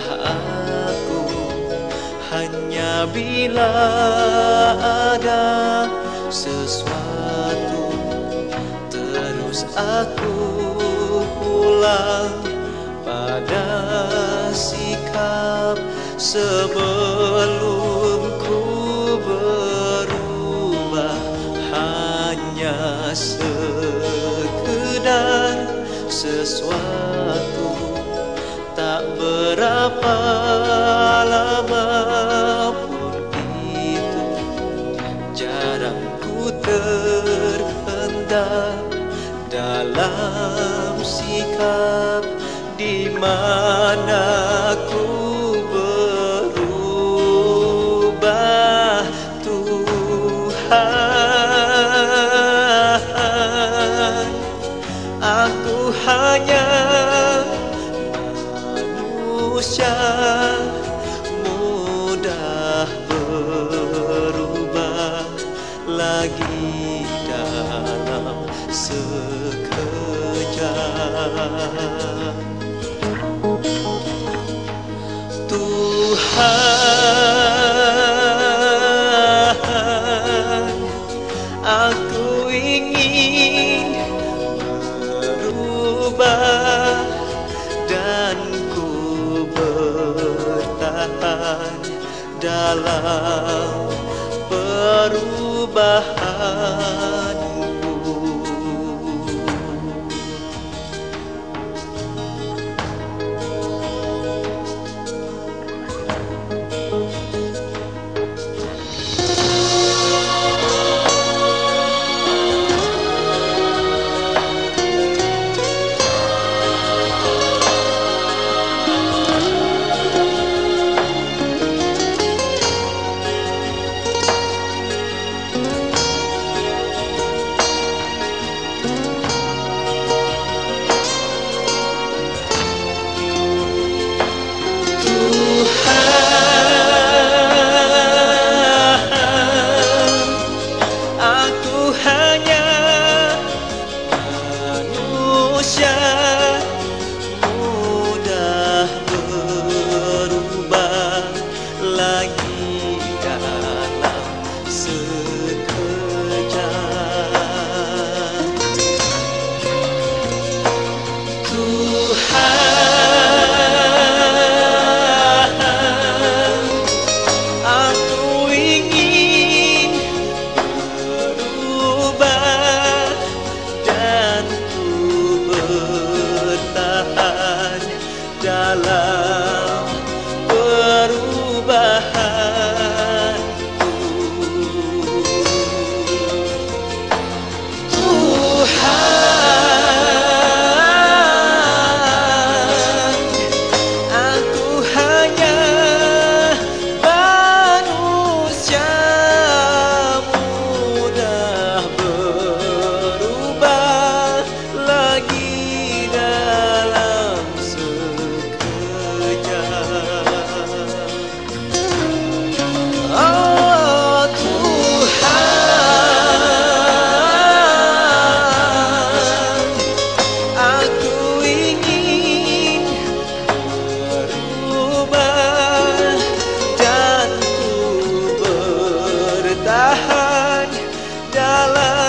aku hanya bila ada sesuatu. Terus aku pulang pada sikap sebelum terpendam dalam sikap di mana ku berubah Tuhan. Aku hanya manusia mudah berubah lagi Tuhan aku ingin berubah dan ku bertahan dalam perubahanku Aku ingin berubah dan ku bertahan dalam